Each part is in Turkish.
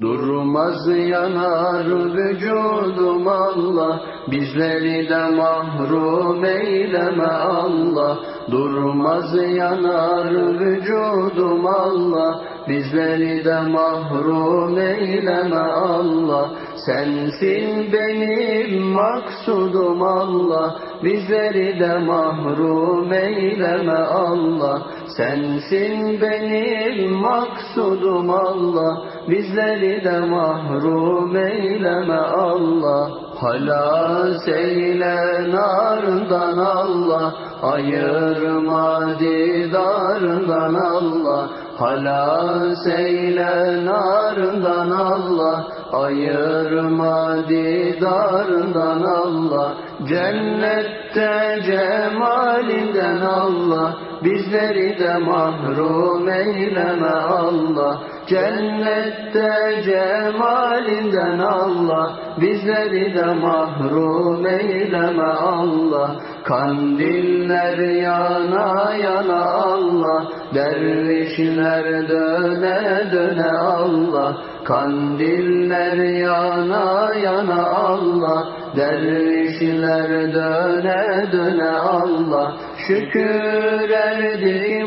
Durmaz yanar vücudum Allah Bizleri de mahrum eyleme Allah. Durmaz yanar vücudum Allah Bizleri de mahrum eyleme Allah Sensin benim maksudum Allah. Bizleri de mahrum eyleme Allah. Sensin benim maksudum Allah. Bizleri de mahrum eyleme Allah. Halas eyle narından Allah. Ayırma didarından Allah. Halas eyle narından Allah Ayırma didarından Allah Cennette cemalinden Allah Bizleri de mahrum eyleme Allah. Cennette cemalinden Allah Bizleri de mahrum eyleme Allah. Kandiller yana yana Allah Dervişler döne döne Allah. Kandiller yana yana Allah Dervişler döne döne Allah. Şükür erdi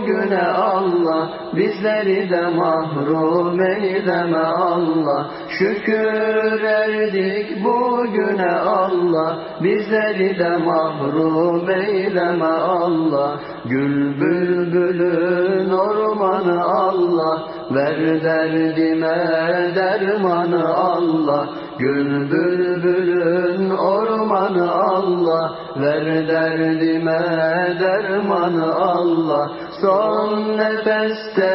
bugüne Allah Bizleri de mahrum eyleme Allah. Şükür erdik bugüne Allah Bizleri de mahrum eyleme Allah. Gül bülbülün ormanı Allah Ver derdime dermanı Allah. Gül bülbülün ormanı Allah Ver derdime dermanı Allah Son nefeste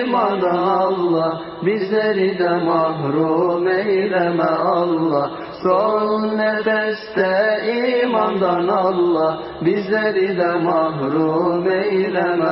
imanı Allah Bizleri de mahrum eyleme Allah. Son nefeste imandan Allah Bizleri de mahrum eyleme